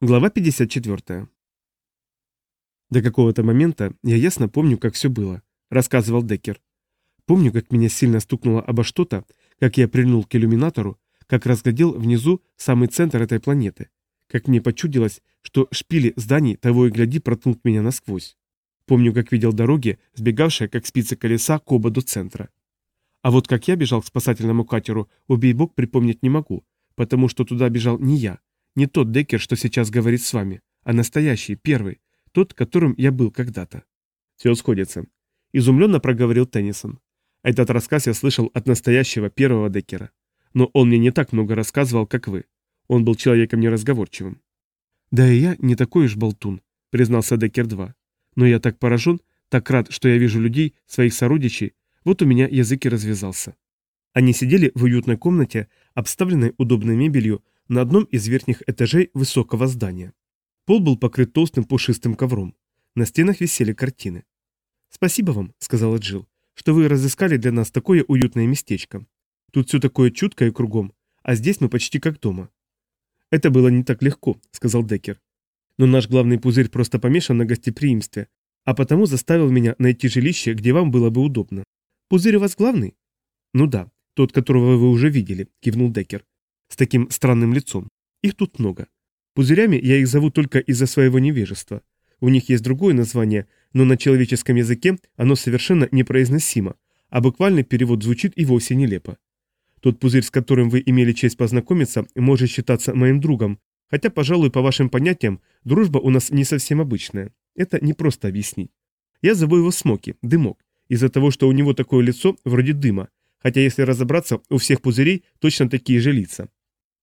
Глава 54. До какого-то момента я ясно помню, как все было, рассказывал Деккер. Помню, как меня сильно стукнуло обо что-то, как я прильнул к иллюминатору, как разглядел внизу самый центр этой планеты, как мне почудилось, что шпили зданий того и гляди проткнут меня насквозь. Помню, как видел дороги, сбегавшие, как спицы колеса, к оба до центра. А вот как я бежал к спасательному катеру, убей бог, припомнить не могу, потому что туда бежал не я, не тот Деккер, что сейчас говорит с вами, а настоящий, первый, тот, которым я был когда-то. Все сходится. Изумленно проговорил Теннисон. Этот рассказ я слышал от настоящего первого Деккера. Но он мне не так много рассказывал, как вы. Он был человеком неразговорчивым. Да и я не такой уж болтун, признался Деккер-2. Но я так поражен, так рад, что я вижу людей, своих сородичей, вот у меня язык и развязался. Они сидели в уютной комнате, обставленной удобной мебелью, на одном из верхних этажей высокого здания. Пол был покрыт толстым пушистым ковром. На стенах висели картины. «Спасибо вам», — сказала Джилл, — «что вы разыскали для нас такое уютное местечко. Тут все такое чуткое кругом, а здесь мы почти как дома». «Это было не так легко», — сказал Деккер. «Но наш главный пузырь просто помешан на гостеприимстве, а потому заставил меня найти жилище, где вам было бы удобно». «Пузырь у вас главный?» «Ну да, тот, которого вы уже видели», — кивнул Деккер с таким странным лицом. Их тут много. Пузырями я их зову только из-за своего невежества. У них есть другое название, но на человеческом языке оно совершенно непроизносимо, а буквальный перевод звучит и вовсе нелепо. Тот пузырь, с которым вы имели честь познакомиться, может считаться моим другом, хотя, пожалуй, по вашим понятиям, дружба у нас не совсем обычная. Это не просто объяснить. Я зову его Смоки, дымок, из-за того, что у него такое лицо вроде дыма, хотя если разобраться, у всех пузырей точно такие же лица.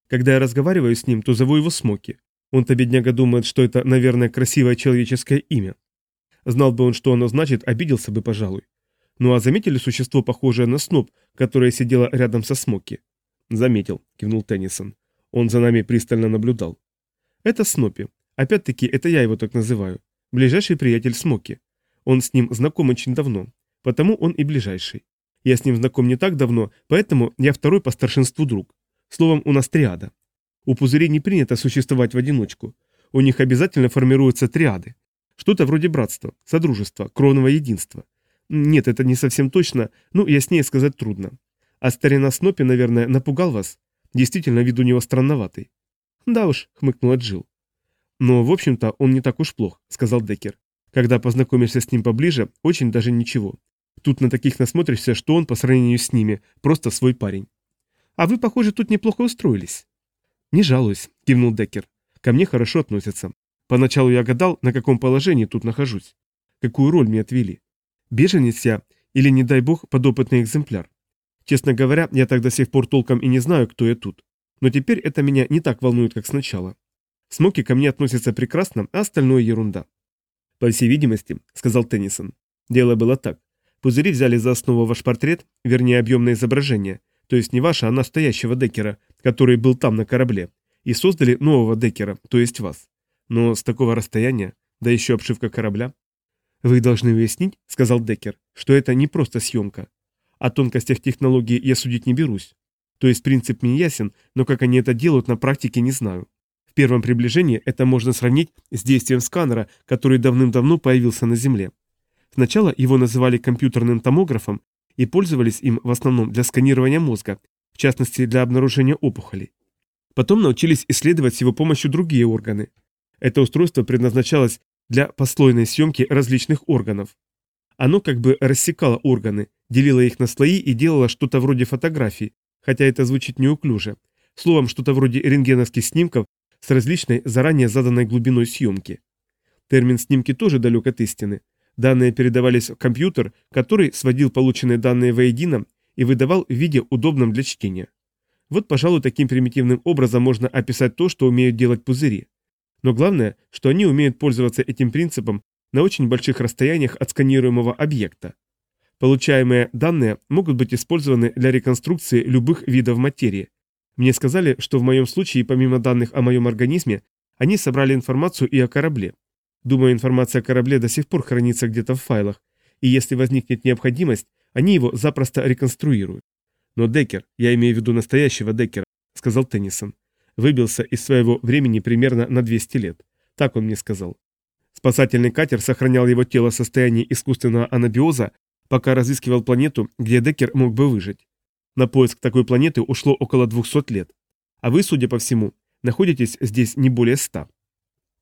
Когда я разговариваю с ним, то зову его Смоки. Он-то, бедняга, думает, что это, наверное, красивое человеческое имя. Знал бы он, что оно значит, обиделся бы, пожалуй. Ну а заметили существо, похожее на сноб, которое сидело рядом со Смоки? Заметил, кивнул Теннисон. Он за нами пристально наблюдал. Это Снопи. Опять-таки, это я его так называю. Ближайший приятель Смоки. Он с ним знаком очень давно, потому он и ближайший. Я с ним знаком не так давно, поэтому я второй по старшинству друг. Словом, у нас триада. У пузырей не принято существовать в одиночку. У них обязательно формируются триады. Что-то вроде братства, содружества, кровного единства. Нет, это не совсем точно, ну, яснее сказать трудно. А старина Снопи, наверное, напугал вас. Действительно, вид у него странноватый. Да уж, хмыкнула Джил. Но, в общем-то, он не так уж плох, сказал Деккер. Когда познакомишься с ним поближе, очень даже ничего. Тут на таких насмотришься, что он по сравнению с ними просто свой парень. А вы, похоже, тут неплохо устроились. Не жалуюсь, кивнул Деккер. Ко мне хорошо относятся. Поначалу я гадал, на каком положении тут нахожусь. Какую роль мне отвели. Беженец я или, не дай бог, подопытный экземпляр. Честно говоря, я так до сих пор толком и не знаю, кто я тут. Но теперь это меня не так волнует, как сначала. Смоки ко мне относятся прекрасно, а остальное ерунда. По всей видимости, сказал Теннисон. Дело было так. Пузыри взяли за основу ваш портрет, вернее объемное изображение, то есть не ваша, а настоящего Деккера, который был там на корабле, и создали нового Деккера, то есть вас. Но с такого расстояния, да еще обшивка корабля. Вы должны уяснить, сказал Деккер, что это не просто съемка. О тонкостях технологии я судить не берусь. То есть принцип мне ясен, но как они это делают на практике не знаю. В первом приближении это можно сравнить с действием сканера, который давным-давно появился на Земле. Сначала его называли компьютерным томографом, и пользовались им в основном для сканирования мозга, в частности для обнаружения опухолей. Потом научились исследовать с его помощью другие органы. Это устройство предназначалось для послойной съемки различных органов. Оно как бы рассекало органы, делило их на слои и делало что-то вроде фотографий, хотя это звучит неуклюже. Словом, что-то вроде рентгеновских снимков с различной заранее заданной глубиной съемки. Термин «снимки» тоже далек от истины. Данные передавались в компьютер, который сводил полученные данные воедино и выдавал в виде удобном для чтения. Вот, пожалуй, таким примитивным образом можно описать то, что умеют делать пузыри. Но главное, что они умеют пользоваться этим принципом на очень больших расстояниях от сканируемого объекта. Получаемые данные могут быть использованы для реконструкции любых видов материи. Мне сказали, что в моем случае, помимо данных о моем организме, они собрали информацию и о корабле. Думаю, информация о корабле до сих пор хранится где-то в файлах, и если возникнет необходимость, они его запросто реконструируют. Но Деккер, я имею в виду настоящего Деккера, сказал Теннисон. выбился из своего времени примерно на 200 лет. Так он мне сказал. Спасательный катер сохранял его тело в состоянии искусственного анабиоза, пока разыскивал планету, где Деккер мог бы выжить. На поиск такой планеты ушло около 200 лет. А вы, судя по всему, находитесь здесь не более 100.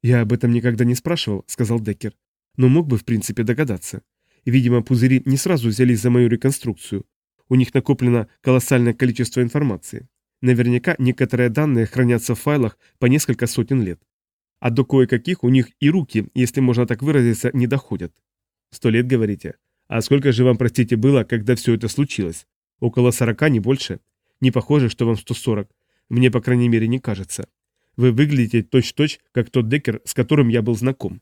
«Я об этом никогда не спрашивал», — сказал Деккер. «Но мог бы, в принципе, догадаться. Видимо, пузыри не сразу взялись за мою реконструкцию. У них накоплено колоссальное количество информации. Наверняка некоторые данные хранятся в файлах по несколько сотен лет. А до кое-каких у них и руки, если можно так выразиться, не доходят. Сто лет, говорите? А сколько же вам, простите, было, когда все это случилось? Около сорока, не больше? Не похоже, что вам 140. Мне, по крайней мере, не кажется. Вы выглядите точь-точь, как тот Деккер, с которым я был знаком.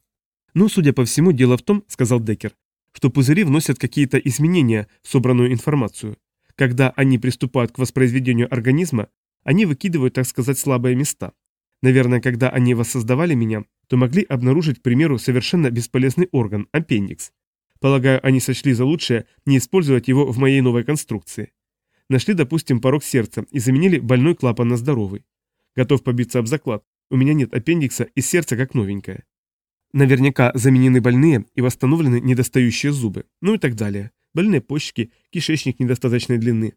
Ну, судя по всему, дело в том, сказал Деккер, что пузыри вносят какие-то изменения в собранную информацию. Когда они приступают к воспроизведению организма, они выкидывают, так сказать, слабые места. Наверное, когда они воссоздавали меня, то могли обнаружить, к примеру, совершенно бесполезный орган – аппендикс. Полагаю, они сочли за лучшее не использовать его в моей новой конструкции. Нашли, допустим, порог сердца и заменили больной клапан на здоровый. Готов побиться об заклад. У меня нет аппендикса и сердце как новенькое. Наверняка заменены больные и восстановлены недостающие зубы, ну и так далее. Больные почки, кишечник недостаточной длины.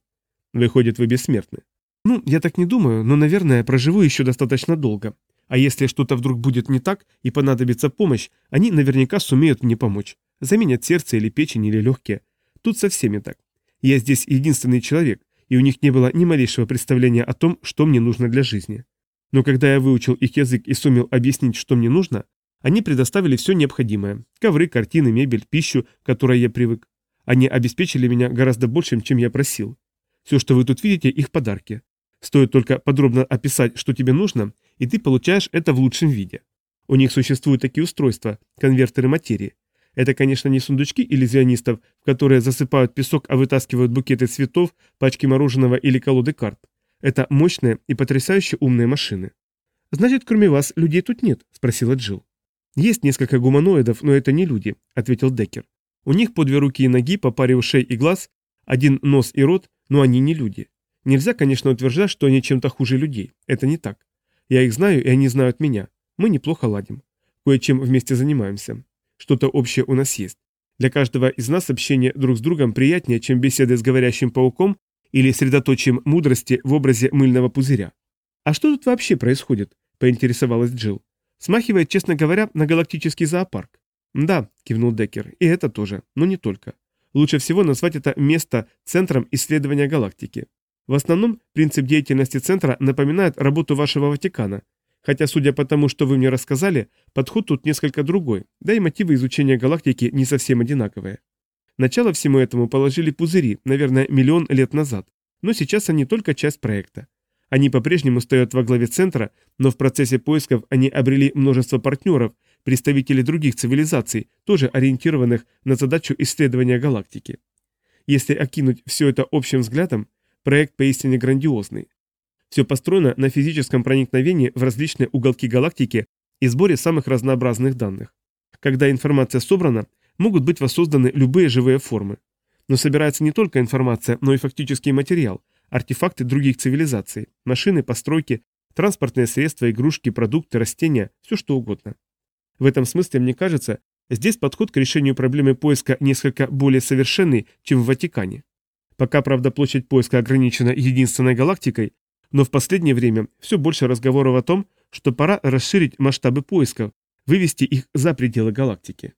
Выходит, вы бессмертны. Ну, я так не думаю, но, наверное, проживу еще достаточно долго. А если что-то вдруг будет не так и понадобится помощь, они наверняка сумеют мне помочь. Заменят сердце или печень или легкие. Тут со всеми так. Я здесь единственный человек, и у них не было ни малейшего представления о том, что мне нужно для жизни. Но когда я выучил их язык и сумел объяснить, что мне нужно, они предоставили все необходимое – ковры, картины, мебель, пищу, к которой я привык. Они обеспечили меня гораздо большим, чем я просил. Все, что вы тут видите, их подарки. Стоит только подробно описать, что тебе нужно, и ты получаешь это в лучшем виде. У них существуют такие устройства, конвертеры материи. Это, конечно, не сундучки иллюзионистов, в которые засыпают песок, а вытаскивают букеты цветов, пачки мороженого или колоды карт. Это мощные и потрясающе умные машины. «Значит, кроме вас, людей тут нет?» – спросила Джилл. «Есть несколько гуманоидов, но это не люди», – ответил Деккер. «У них по две руки и ноги, по паре ушей и глаз, один нос и рот, но они не люди. Нельзя, конечно, утверждать, что они чем-то хуже людей. Это не так. Я их знаю, и они знают меня. Мы неплохо ладим. Кое-чем вместе занимаемся. Что-то общее у нас есть. Для каждого из нас общение друг с другом приятнее, чем беседы с говорящим пауком или средоточием мудрости в образе мыльного пузыря. «А что тут вообще происходит?» – поинтересовалась Джилл. «Смахивает, честно говоря, на галактический зоопарк». «Да», – кивнул Деккер, – «и это тоже, но не только. Лучше всего назвать это место центром исследования галактики. В основном принцип деятельности центра напоминает работу вашего Ватикана, Хотя, судя по тому, что вы мне рассказали, подход тут несколько другой, да и мотивы изучения галактики не совсем одинаковые. Начало всему этому положили пузыри, наверное, миллион лет назад, но сейчас они только часть проекта. Они по-прежнему стоят во главе центра, но в процессе поисков они обрели множество партнеров, представителей других цивилизаций, тоже ориентированных на задачу исследования галактики. Если окинуть все это общим взглядом, проект поистине грандиозный. Все построено на физическом проникновении в различные уголки галактики и сборе самых разнообразных данных. Когда информация собрана, могут быть воссозданы любые живые формы. Но собирается не только информация, но и фактический материал, артефакты других цивилизаций, машины, постройки, транспортные средства, игрушки, продукты, растения, все что угодно. В этом смысле, мне кажется, здесь подход к решению проблемы поиска несколько более совершенный, чем в Ватикане. Пока, правда, площадь поиска ограничена единственной галактикой, но в последнее время все больше разговоров о том, что пора расширить масштабы поисков, вывести их за пределы галактики.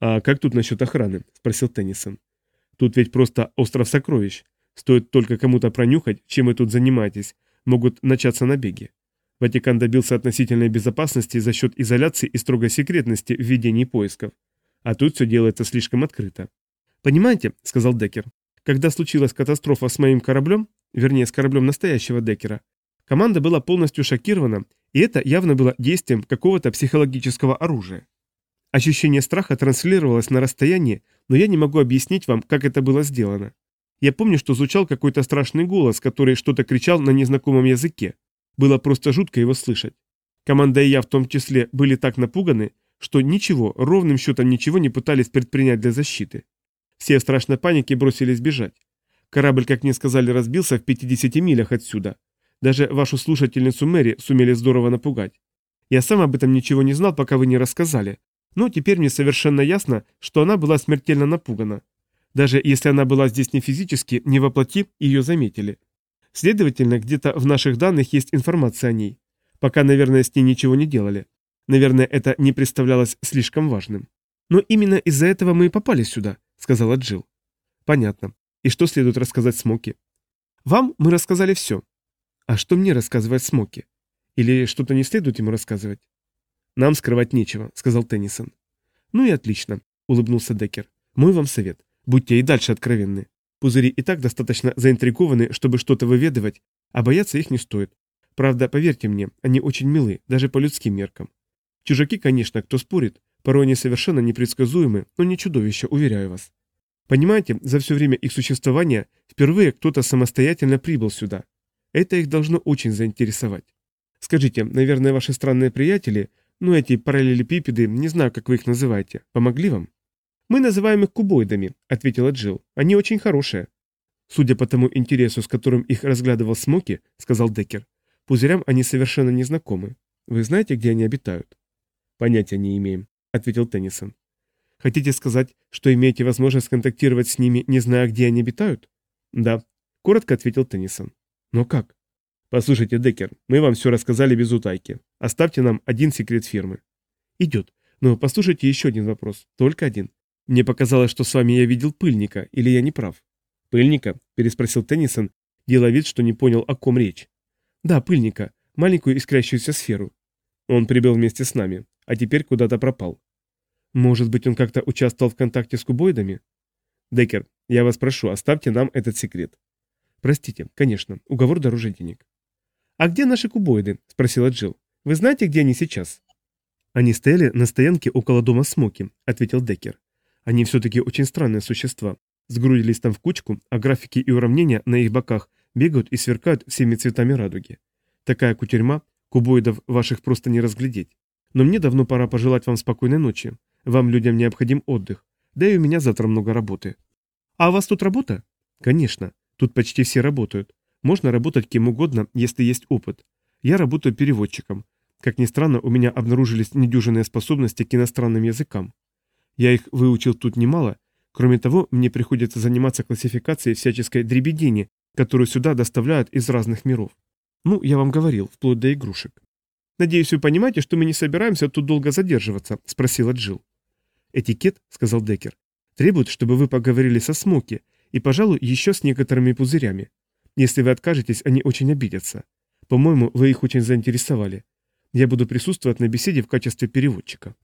«А как тут насчет охраны?» – спросил Теннисон. «Тут ведь просто остров сокровищ. Стоит только кому-то пронюхать, чем вы тут занимаетесь, могут начаться набеги. Ватикан добился относительной безопасности за счет изоляции и строгой секретности в ведении поисков. А тут все делается слишком открыто. «Понимаете», — сказал Деккер, — «когда случилась катастрофа с моим кораблем, вернее с кораблем настоящего Деккера, команда была полностью шокирована, и это явно было действием какого-то психологического оружия. Ощущение страха транслировалось на расстоянии, но я не могу объяснить вам, как это было сделано. Я помню, что звучал какой-то страшный голос, который что-то кричал на незнакомом языке. Было просто жутко его слышать. Команда и я в том числе были так напуганы, что ничего, ровным счетом ничего не пытались предпринять для защиты. Все в страшной панике бросились бежать. Корабль, как мне сказали, разбился в 50 милях отсюда. Даже вашу слушательницу Мэри сумели здорово напугать. Я сам об этом ничего не знал, пока вы не рассказали. Но теперь мне совершенно ясно, что она была смертельно напугана. Даже если она была здесь не физически, не воплоти, ее заметили. Следовательно, где-то в наших данных есть информация о ней. Пока, наверное, с ней ничего не делали. Наверное, это не представлялось слишком важным. Но именно из-за этого мы и попали сюда, сказала Джилл. Понятно. И что следует рассказать Смоки? Вам мы рассказали все. А что мне рассказывать Смоки? Или что-то не следует ему рассказывать? Нам скрывать нечего, сказал Теннисон. Ну и отлично, улыбнулся Деккер. Мой вам совет. Будьте и дальше откровенны. Пузыри и так достаточно заинтригованы, чтобы что-то выведывать, а бояться их не стоит. Правда, поверьте мне, они очень милы, даже по людским меркам. Чужаки, конечно, кто спорит, порой они совершенно непредсказуемы, но не чудовища, уверяю вас. Понимаете, за все время их существования впервые кто-то самостоятельно прибыл сюда. Это их должно очень заинтересовать. Скажите, наверное, ваши странные приятели, ну эти параллелепипеды, не знаю, как вы их называете, помогли вам? Мы называем их кубоидами, ответила Джилл. Они очень хорошие. Судя по тому интересу, с которым их разглядывал Смоки, сказал Деккер, пузырям они совершенно не знакомы. Вы знаете, где они обитают? Понятия не имеем, ответил Теннисон. Хотите сказать, что имеете возможность контактировать с ними, не зная, где они обитают? Да, коротко ответил Теннисон. Но как? Послушайте, Деккер, мы вам все рассказали без утайки. Оставьте нам один секрет фирмы. Идет. Но послушайте еще один вопрос. Только один. Мне показалось, что с вами я видел пыльника, или я не прав? Пыльника? Переспросил Теннисон, делая вид, что не понял, о ком речь. Да, пыльника. Маленькую искрящуюся сферу. Он прибыл вместе с нами, а теперь куда-то пропал. Может быть, он как-то участвовал в контакте с кубоидами? Деккер, я вас прошу, оставьте нам этот секрет. Простите, конечно, уговор дороже денег. А где наши кубоиды? Спросила Джилл. Вы знаете, где они сейчас? Они стояли на стоянке около дома Смоки, ответил Деккер. Они все-таки очень странные существа. Сгрудились там в кучку, а графики и уравнения на их боках бегают и сверкают всеми цветами радуги. Такая кутерьма, кубоидов ваших просто не разглядеть. Но мне давно пора пожелать вам спокойной ночи. Вам, людям, необходим отдых. Да и у меня завтра много работы. А у вас тут работа? Конечно. Тут почти все работают. Можно работать кем угодно, если есть опыт. Я работаю переводчиком. Как ни странно, у меня обнаружились недюжинные способности к иностранным языкам. Я их выучил тут немало. Кроме того, мне приходится заниматься классификацией всяческой дребедени, которую сюда доставляют из разных миров. Ну, я вам говорил, вплоть до игрушек. «Надеюсь, вы понимаете, что мы не собираемся тут долго задерживаться?» – спросила Джилл. «Этикет», — сказал Деккер, — «требует, чтобы вы поговорили со Смоки и, пожалуй, еще с некоторыми пузырями. Если вы откажетесь, они очень обидятся. По-моему, вы их очень заинтересовали. Я буду присутствовать на беседе в качестве переводчика».